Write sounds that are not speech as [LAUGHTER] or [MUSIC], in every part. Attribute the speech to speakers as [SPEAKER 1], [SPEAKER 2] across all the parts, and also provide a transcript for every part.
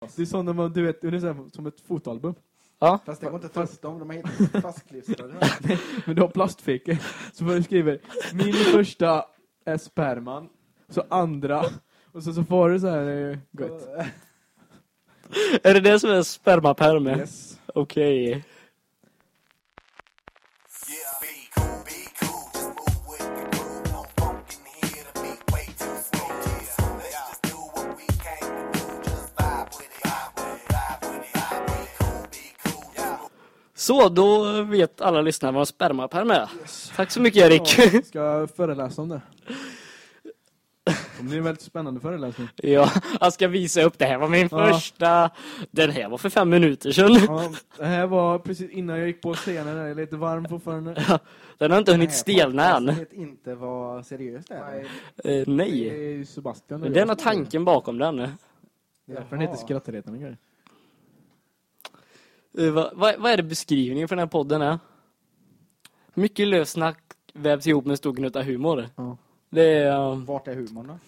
[SPEAKER 1] Det är sådana man, du vet, ungefär som ett fotoalbum.
[SPEAKER 2] Ja.
[SPEAKER 3] Fast det går inte att ta upp dem, de är helt fastklistrade. [LAUGHS]
[SPEAKER 1] Men du har plastfickor. Så får du skriva, min första är sperman. Så andra. Och så, så får du så här eh, gött.
[SPEAKER 2] Är det det som är spermaperm?
[SPEAKER 1] Yes.
[SPEAKER 2] Okej. Så, då vet alla lyssnare vad en spermaperm är. Tack så mycket Erik.
[SPEAKER 1] Ja, ska [LAUGHS] föreläsa om det. Det blir en väldigt spännande föreläsning.
[SPEAKER 2] Ja, jag ska visa upp det här var min
[SPEAKER 1] Ja.
[SPEAKER 2] första. Den här var för fem minuter sedan.
[SPEAKER 1] Ja, det här var precis innan jag gick på scenen. Jag är lite varm fortfarande.
[SPEAKER 2] Den har inte hunnit stelna än.
[SPEAKER 3] vet inte vad seriöst det är.
[SPEAKER 2] Eh,
[SPEAKER 1] Det
[SPEAKER 2] nej.
[SPEAKER 1] är ju Sebastian.
[SPEAKER 2] Det är nog tanken bakom den.
[SPEAKER 1] Det är därför den heter. Skrattretande grejer.
[SPEAKER 2] Eh, vad, vad, vad är det beskrivningen för den här podden är? Mycket lössnack vävs ihop med en stor gnutta humor.
[SPEAKER 1] Ja.
[SPEAKER 2] Det är... um,
[SPEAKER 3] Vart är humorn då?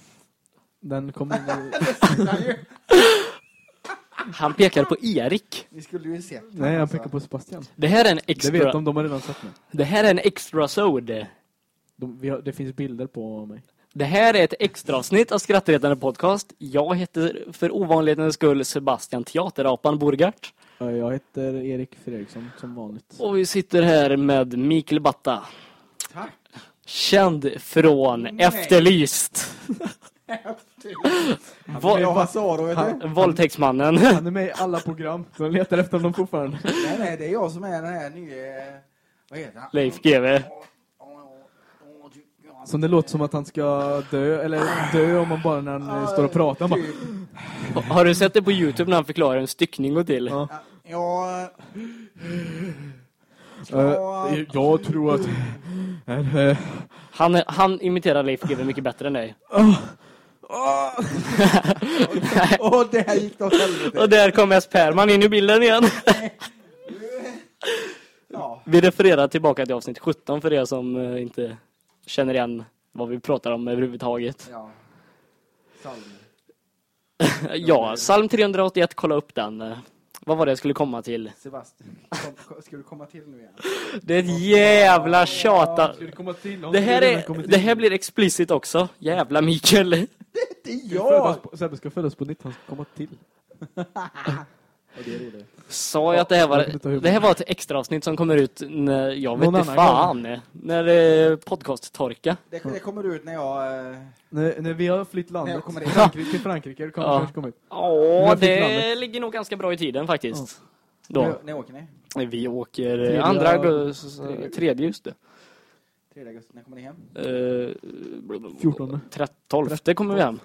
[SPEAKER 1] Den kommer... [LAUGHS]
[SPEAKER 2] han pekar på Erik.
[SPEAKER 3] Ni skulle ju sett
[SPEAKER 1] Nej, jag
[SPEAKER 3] alltså.
[SPEAKER 1] pekar på Sebastian.
[SPEAKER 2] Det här är en
[SPEAKER 1] Det vet
[SPEAKER 2] extra...
[SPEAKER 1] de, de har redan sett mig.
[SPEAKER 2] Det här är en extra sod.
[SPEAKER 1] De, har, det finns bilder på mig.
[SPEAKER 2] Det här är ett extra avsnitt av Skrattretande podcast. Jag heter för ovanlighetens skull Sebastian Teaterapan Borgart.
[SPEAKER 1] Ja, Jag heter Erik Fredriksson som vanligt.
[SPEAKER 2] Och vi sitter här med Mikael Batta.
[SPEAKER 3] Tack.
[SPEAKER 2] Känd från
[SPEAKER 3] Nej.
[SPEAKER 2] Efterlyst. Vå-
[SPEAKER 3] Ja, vad sa du?
[SPEAKER 2] Våldtäktsmannen.
[SPEAKER 1] Han är med i alla program. De letar efter honom fortfarande.
[SPEAKER 3] Nej, nej, det är jag som är den här nya... Vad heter han?
[SPEAKER 2] Leif GW.
[SPEAKER 1] Som det låter som att han ska dö, eller dö om man bara när han eh, står och pratar. Bara,
[SPEAKER 2] Har du sett det på Youtube när han förklarar en styckning går till?
[SPEAKER 1] ja.
[SPEAKER 3] Ja,
[SPEAKER 1] Eh, jag tror att...
[SPEAKER 2] Han, är- han imiterar Leif GW mycket bättre än dig. [LAUGHS]
[SPEAKER 3] och där gick det åt helvete.
[SPEAKER 2] Och där kom S. Perman in i bilden igen.
[SPEAKER 3] Ja,
[SPEAKER 2] Vi refererar tillbaka till avsnitt 17 för er som eh, inte känner igen vad vi pratar om överhuvudtaget.
[SPEAKER 3] ja. Salm. [LAUGHS]
[SPEAKER 2] Ja, psalm 381, kolla upp den. Vad var det jag skulle komma till?
[SPEAKER 3] Sebastian, kom, ska du komma till nu igen?
[SPEAKER 2] Det är ett jävla tjata.
[SPEAKER 1] Det komma till?
[SPEAKER 2] Det här, är, det här blir explicit också. Jävla Mikael. [LAUGHS]
[SPEAKER 3] Det är
[SPEAKER 1] Ja!
[SPEAKER 3] jag!
[SPEAKER 1] Sebbe ska födas på nytt, han ska komma till. [LAUGHS]
[SPEAKER 2] Sa jag att det här var,
[SPEAKER 1] inte
[SPEAKER 2] det här var ett extra avsnitt som kommer ut när, jag vet
[SPEAKER 1] Någon
[SPEAKER 2] inte
[SPEAKER 1] annan
[SPEAKER 2] fan, när det är podcast-torka.
[SPEAKER 3] Det, det kommer ut när jag... eh,
[SPEAKER 1] När, när vi har flytt
[SPEAKER 3] När
[SPEAKER 1] landet
[SPEAKER 3] jag kommer in.
[SPEAKER 1] Frankrike, till [LAUGHS] Frankrike, det kommer
[SPEAKER 2] Ja.
[SPEAKER 1] kanske komma ut.
[SPEAKER 2] Ja, det
[SPEAKER 1] landet.
[SPEAKER 2] ligger nog ganska bra i tiden faktiskt.
[SPEAKER 3] När,
[SPEAKER 2] Då.
[SPEAKER 3] när åker ni?
[SPEAKER 2] Vi åker
[SPEAKER 1] Tredje-
[SPEAKER 2] eh, andra augusti,
[SPEAKER 1] tredje-
[SPEAKER 2] tredje just det.
[SPEAKER 3] 3 augusti, när kommer ni hem?
[SPEAKER 2] Uh,
[SPEAKER 1] 14.
[SPEAKER 2] 12 kommer vi hem.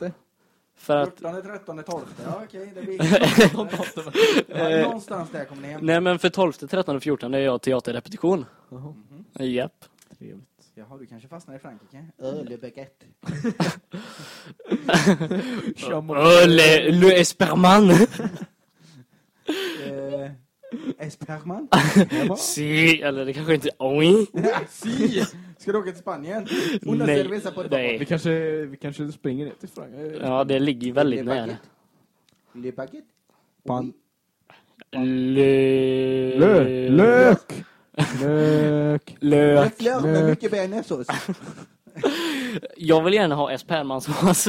[SPEAKER 2] För att,
[SPEAKER 3] 14, 13, 12. Ja, okej. det blir... [LAUGHS] ja, någonstans där kommer ni hem.
[SPEAKER 2] nej men för 12, 13 och 14 är jag teaterrepetition.
[SPEAKER 1] Jaha,
[SPEAKER 2] Japp.
[SPEAKER 1] trevligt.
[SPEAKER 3] Jaha, du kanske fastnar i Frankrike? Öle baguette. [LAUGHS]
[SPEAKER 2] Oh, le, le Esperman.
[SPEAKER 3] Esperman? [LAUGHS]
[SPEAKER 2] si, eller det kanske inte oui. [LAUGHS]
[SPEAKER 3] si! Ska du åka till Spanien? Una
[SPEAKER 2] Nej,
[SPEAKER 3] cerveza på
[SPEAKER 2] nej.
[SPEAKER 1] Vi kanske, vi kanske springer ner till Frankrike.
[SPEAKER 2] Ja, det ligger ju väldigt
[SPEAKER 3] Le
[SPEAKER 2] nära.
[SPEAKER 3] Le baguette?
[SPEAKER 1] Pan-
[SPEAKER 2] Le...
[SPEAKER 1] Lök! Lök! [LAUGHS] Lök!
[SPEAKER 3] Le
[SPEAKER 2] Lök.
[SPEAKER 3] fleur med
[SPEAKER 1] Lök.
[SPEAKER 3] mycket bearnaisesås.
[SPEAKER 2] Jag vill gärna ha Espermansås.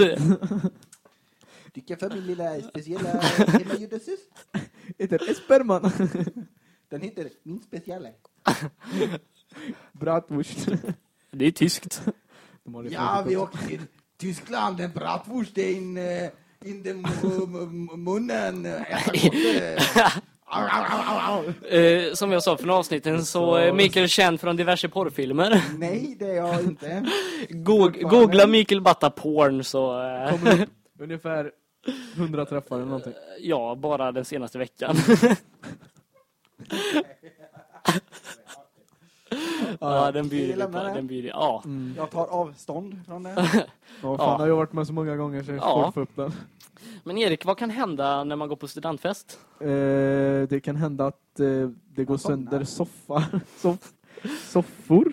[SPEAKER 3] Vilken familj lilla speciella hemmagjorda-sås?
[SPEAKER 1] Heter Esperman. [LAUGHS]
[SPEAKER 3] Den heter Min speciella. [LAUGHS]
[SPEAKER 1] Bratwurst. [LAUGHS]
[SPEAKER 2] Det är tyskt.
[SPEAKER 1] De har det
[SPEAKER 3] Ja, vi åkte till Tyskland. En bratwurst in, uh, in den mu- mu- munnen. Eh.
[SPEAKER 2] Eh, som jag sa för några avsnitten så är Mikael känd från diverse porrfilmer.
[SPEAKER 3] Nej, det är jag inte.
[SPEAKER 2] Googla Mikael Batta porn så... Eh,
[SPEAKER 1] Kommer upp ungefär 100 träffar eller någonting.
[SPEAKER 2] ja, bara den senaste veckan. ja, den bjuder på. Den bjuder, ja.
[SPEAKER 3] Jag tar avstånd från det.
[SPEAKER 1] Ja, fan,
[SPEAKER 2] Ja.
[SPEAKER 1] har jag varit med så många gånger så jag
[SPEAKER 2] Ja.
[SPEAKER 1] får få upp den.
[SPEAKER 2] Men Erik, vad kan hända när man går på studentfest?
[SPEAKER 1] Eh, det kan hända att eh, det går sönder soffar. [LAUGHS] Soff, soffor.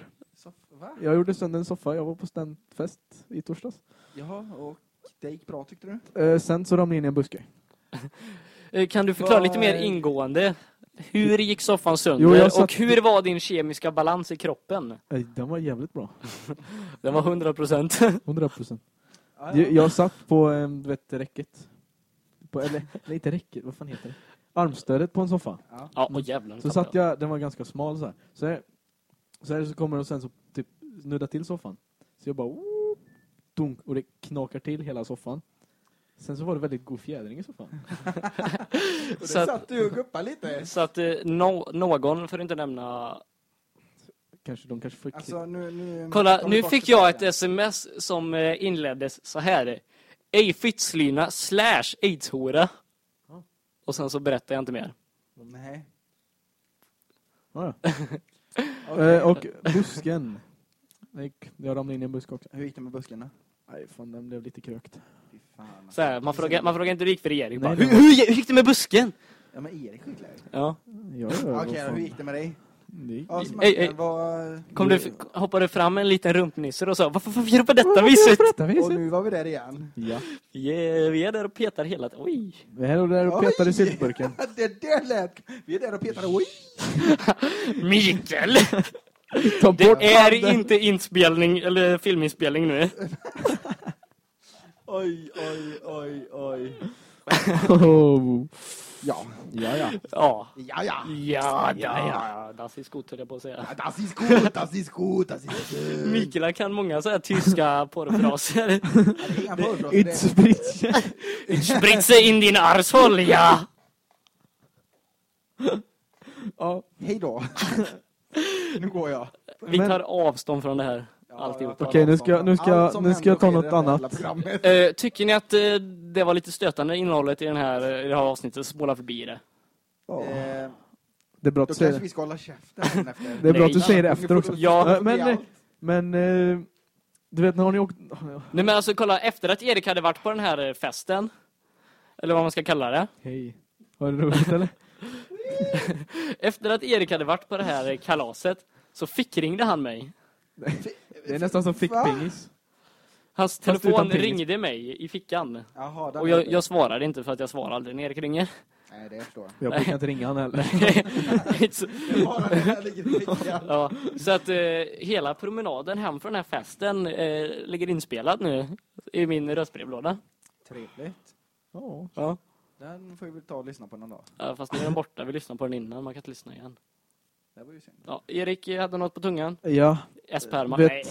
[SPEAKER 3] Va?
[SPEAKER 1] Jag gjorde sönder en soffa. Jag var på studentfest i torsdags.
[SPEAKER 3] Jaha, och det gick bra tyckte du?
[SPEAKER 1] Eh, sen så ramlade jag in i en buske. [LAUGHS]
[SPEAKER 2] Eh, Kan du förklara lite mer ingående? Hur gick soffan sönder?
[SPEAKER 1] Jo, satt-
[SPEAKER 2] Och hur var din kemiska balans i kroppen?
[SPEAKER 1] Nej, Den var jävligt bra. [LAUGHS]
[SPEAKER 2] Den var 100 procent. [LAUGHS]
[SPEAKER 1] 100 procent.
[SPEAKER 3] Ja, ja.
[SPEAKER 1] Jag satt på, eh, du vet, räcket. På, eller, nej, inte räcket, vad fan heter det? Armstödet på en soffa.
[SPEAKER 3] Ja.
[SPEAKER 2] Ja, och jävlar.
[SPEAKER 1] Så satt jag, den var ganska smal så här. Så, här, så, här, så kommer den och sen så typ snudda till soffan. Så jag bara, dunk, och det knakar till hela soffan. Sen så var det väldigt god fjädring i soffan. [LAUGHS]
[SPEAKER 3] Och
[SPEAKER 2] Så
[SPEAKER 3] det
[SPEAKER 2] att-
[SPEAKER 3] satt du och guppade lite.
[SPEAKER 2] Så att eh, no, någon, för att inte nämna...
[SPEAKER 1] Kanske, de kanske får
[SPEAKER 3] Alltså, nu, nu,
[SPEAKER 2] Kolla, nu fick jag ett sms som eh, inleddes så här. Ej Fitzlina slash aidshora.
[SPEAKER 1] Ja.
[SPEAKER 2] Och sen så berättar jag inte mer.
[SPEAKER 3] Nej.
[SPEAKER 1] Ja.
[SPEAKER 3] Okej. [LAUGHS]
[SPEAKER 1] Eh, och busken. Gick- Jag ramlade in i en buske också.
[SPEAKER 3] Hur gick det med busken då?
[SPEAKER 1] Nej, fan den blev lite krökt.
[SPEAKER 3] Alltså.
[SPEAKER 2] Så här, man, frågar, man frågar inte hur det gick för Erik. Bara,
[SPEAKER 1] Nej,
[SPEAKER 2] hur, hur, hur gick det med busken?
[SPEAKER 3] Ja, men Erik skickligare.
[SPEAKER 2] Ja.
[SPEAKER 1] Ja,
[SPEAKER 3] Okej,
[SPEAKER 1] fan.
[SPEAKER 3] hur gick det med dig?
[SPEAKER 1] Det
[SPEAKER 3] Ja,
[SPEAKER 2] Ej,
[SPEAKER 3] smaken
[SPEAKER 2] ej.
[SPEAKER 3] var...
[SPEAKER 2] Kom du, hoppade fram en liten rumpnisse och sa varför, gör du på detta viset?
[SPEAKER 1] På detta
[SPEAKER 3] Och nu var vi där igen.
[SPEAKER 1] Ja.
[SPEAKER 2] Yeah, vi är där och petar hela tiden. Oj.
[SPEAKER 1] Vi är där och petar i syltburken. [LAUGHS]
[SPEAKER 3] det där lät... Vi är där och petar. Oj! [LAUGHS]
[SPEAKER 2] Mikael!
[SPEAKER 1] Ta bort
[SPEAKER 2] Det är
[SPEAKER 1] handen.
[SPEAKER 2] inte inspelning eller filminspelning nu. [LAUGHS]
[SPEAKER 3] Oj, oj, oj, oj. [LAUGHS]
[SPEAKER 1] Oh.
[SPEAKER 3] Ja.
[SPEAKER 1] Ja, ja.
[SPEAKER 2] Ja.
[SPEAKER 3] Ja, ja.
[SPEAKER 2] Ja, ja, ja. Das ist gut, höll jag på att säga.
[SPEAKER 3] Das ist gut, das ist gut, das ist [LAUGHS] gut.
[SPEAKER 2] Mikael kan många så här tyska porrfraser.
[SPEAKER 3] Ja, det är inga porrfraser,
[SPEAKER 1] It's
[SPEAKER 3] det-
[SPEAKER 1] spritz.
[SPEAKER 2] Spritze in din arshåll, ja!
[SPEAKER 1] Ja.
[SPEAKER 3] Hej då. Nu går jag.
[SPEAKER 2] Vi
[SPEAKER 1] Men-
[SPEAKER 2] tar avstånd från det här.
[SPEAKER 3] Ja,
[SPEAKER 1] Okej, nu
[SPEAKER 3] avstånd
[SPEAKER 1] ska- nu ska- nu ska jag ta något
[SPEAKER 3] det
[SPEAKER 1] annat.
[SPEAKER 2] Eh, tycker ni att eh, det var lite stötande innehållet i, den här, i det här avsnittet? Spola förbi det.
[SPEAKER 1] Ja.
[SPEAKER 3] Eh,
[SPEAKER 1] Det är bra att du säger
[SPEAKER 3] kanske
[SPEAKER 1] det.
[SPEAKER 3] vi ska hålla käften efter.
[SPEAKER 1] Det är bra att du säger det efter också.
[SPEAKER 2] Ja,
[SPEAKER 1] Eh, Men, eh, men eh, du vet när har ni åkt...
[SPEAKER 2] Nej men alltså kolla, efter att Erik hade varit på den här eh, festen, eller vad man ska kalla det.
[SPEAKER 1] Hej. Har du roligt eller? [LAUGHS] [LAUGHS]
[SPEAKER 2] Efter att Erik hade varit på det här kalaset, så fick ringde han mig.
[SPEAKER 1] Det är nästan som fick
[SPEAKER 3] Va?
[SPEAKER 1] pingis.
[SPEAKER 2] Hans telefon
[SPEAKER 1] pingis.
[SPEAKER 2] ringde mig i fickan.
[SPEAKER 3] Jaha,
[SPEAKER 2] Och jag, jag svarade inte för att jag svarar aldrig när Erik ringer.
[SPEAKER 3] Nej, det förstår jag.
[SPEAKER 1] Jag brukar inte ringa han heller. [LAUGHS]
[SPEAKER 2] Ja, så att eh, hela promenaden hem från den här festen eh, ligger inspelad nu i min röstbrevlåda.
[SPEAKER 3] Trevligt.
[SPEAKER 1] Ja.
[SPEAKER 2] Ja.
[SPEAKER 3] Den får vi väl ta och lyssna på någon dag.
[SPEAKER 2] Ja, fast nu är den borta, vi lyssnade på den innan, man kan inte lyssna igen.
[SPEAKER 3] Det var ju synd.
[SPEAKER 2] Ja, Erik hade något på tungan.
[SPEAKER 1] Ja,
[SPEAKER 2] S. Perman. [LAUGHS] Nej.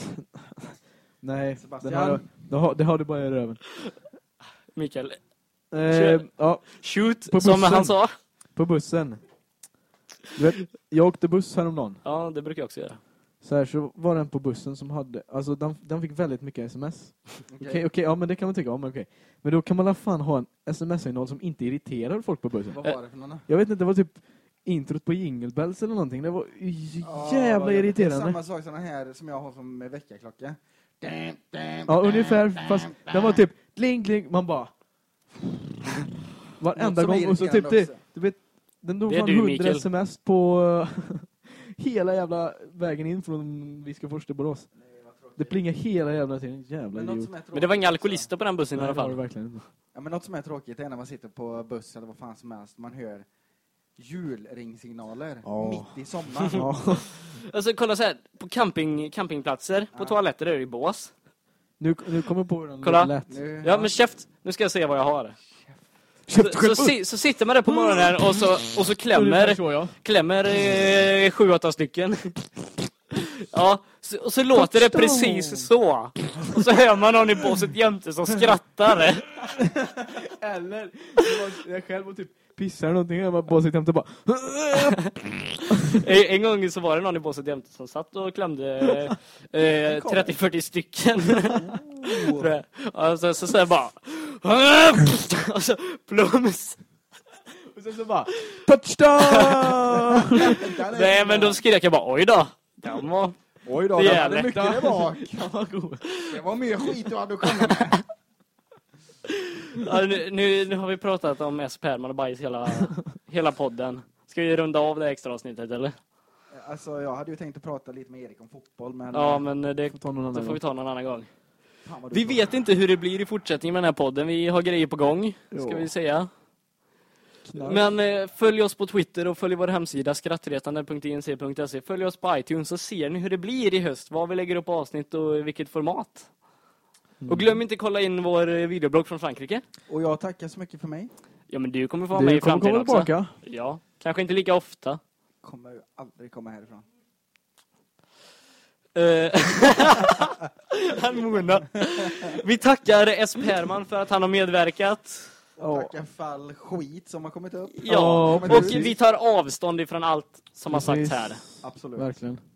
[SPEAKER 1] Nej,
[SPEAKER 3] Sebastian?
[SPEAKER 1] den har, det, har, det har du bara i röven.
[SPEAKER 2] Mikael.
[SPEAKER 1] Eh, ja,
[SPEAKER 2] Shoot,
[SPEAKER 1] På
[SPEAKER 2] som
[SPEAKER 1] bussen.
[SPEAKER 2] han sa.
[SPEAKER 1] på bussen. Du vet, jag åkte buss häromdagen.
[SPEAKER 2] Ja, det brukar jag också göra.
[SPEAKER 1] Så här så var den på bussen som hade, alltså den, den fick väldigt mycket sms. [LAUGHS] Okej,
[SPEAKER 3] Okej.
[SPEAKER 1] okej, ja men det kan man tycka om, okej. Men då kan man i alla fall ha en sms-innehåll som inte irriterar folk på bussen.
[SPEAKER 3] Vad var det för någon?
[SPEAKER 1] Jag vet inte, det var typ introt på Jingle Bells eller någonting. Det var så
[SPEAKER 3] Ja,
[SPEAKER 1] jävla
[SPEAKER 3] det är
[SPEAKER 1] irriterande.
[SPEAKER 3] Samma sak som den här som jag har som väckarklocka.
[SPEAKER 1] Ja, ungefär. Fast den var typ kling, kling. Man bara... [LAUGHS] Varenda gång. Och så typ
[SPEAKER 3] irriterande
[SPEAKER 1] det, du vet, den dog fan
[SPEAKER 2] du,
[SPEAKER 1] 100
[SPEAKER 2] Mikael.
[SPEAKER 1] sms på [LAUGHS] hela jävla vägen in från Viskafors till Borås. Det plingar hela jävla tiden. Jävla
[SPEAKER 3] Men något
[SPEAKER 1] idiot.
[SPEAKER 3] som är tråkigt
[SPEAKER 2] Men det var inga alkoholister på den bussen i
[SPEAKER 1] Nej,
[SPEAKER 2] alla
[SPEAKER 1] det var det
[SPEAKER 2] fall.
[SPEAKER 1] verkligen.
[SPEAKER 3] Ja, men något som är tråkigt är när man sitter på buss eller vad fan som helst. Man hör julringsignaler
[SPEAKER 1] Ja.
[SPEAKER 3] mitt i sommaren.
[SPEAKER 1] Ja. [LAUGHS]
[SPEAKER 2] Alltså kolla så här, på camping, campingplatser, på
[SPEAKER 3] Ja.
[SPEAKER 2] toaletter är det ju bås.
[SPEAKER 1] Nu, nu kommer på hur den
[SPEAKER 2] Kolla.
[SPEAKER 1] lät.
[SPEAKER 3] Nu,
[SPEAKER 2] Ja men käft, nu ska jag se vad jag har.
[SPEAKER 1] Köpt
[SPEAKER 2] Så, si- så sitter man där på morgonen och så, och så klämmer, klämmer eh, sju, åtta stycken. Ja, så, och så låter det precis så. Och så hör man någon i båset jämte som skrattar.
[SPEAKER 1] Eller, jag själv och typ pissar eller någonting. Jag bara bara sitter jämte och bara...
[SPEAKER 2] En, en gång så var det någon i båset jämte som satt och klämde eh, 30-40 stycken. Jag. Och så, så, så jag bara... [LAUGHS] Och så plums.
[SPEAKER 1] Och sen så bara... Touchdown!
[SPEAKER 3] Den [LAUGHS]
[SPEAKER 2] Nej men då skrek jag bara oj då. Den var...
[SPEAKER 3] Oj då,
[SPEAKER 2] Det
[SPEAKER 3] det
[SPEAKER 2] är
[SPEAKER 3] hade mycket där bak. [LAUGHS] Det var mer skit du hade att komma med.
[SPEAKER 2] Ja, nu, nu, nu har vi pratat om S. Perman och bajs hela, hela podden. Ska vi runda av det extra avsnittet eller?
[SPEAKER 3] Alltså, jag hade ju tänkt att prata lite med Erik om fotboll, men...
[SPEAKER 2] Ja men det
[SPEAKER 1] Får ta någon annan
[SPEAKER 2] det får vi ta någon annan gång.
[SPEAKER 3] Du
[SPEAKER 2] Vi vet inte hur det blir i fortsättningen med den här podden. Vi har grejer på gång, ska vi säga. Men eh, följ oss på Twitter och följ vår hemsida skrattretande.inc.se. Följ oss på iTunes så ser ni hur det blir i höst. Vad vi lägger upp avsnitt och i vilket format.
[SPEAKER 1] Mm.
[SPEAKER 2] Och glöm inte kolla in vår eh, videoblogg från Frankrike.
[SPEAKER 3] Och jag tackar så mycket för mig.
[SPEAKER 2] Ja, men du kommer få vara med
[SPEAKER 1] Du
[SPEAKER 2] i
[SPEAKER 1] kommer
[SPEAKER 2] framtiden
[SPEAKER 1] komma
[SPEAKER 2] också.
[SPEAKER 1] tillbaka.
[SPEAKER 2] Ja, kanske inte lika ofta.
[SPEAKER 3] Kommer aldrig komma härifrån.
[SPEAKER 2] Eh, [LAUGHS] Han monar. Vi tackar S. Perman för att han har medverkat.
[SPEAKER 1] Ja.
[SPEAKER 3] Tackar för all skit som har kommit upp.
[SPEAKER 2] Ja, och
[SPEAKER 3] precis.
[SPEAKER 2] vi tar avstånd ifrån allt som har sagts här.
[SPEAKER 3] Absolut.
[SPEAKER 1] Verkligen.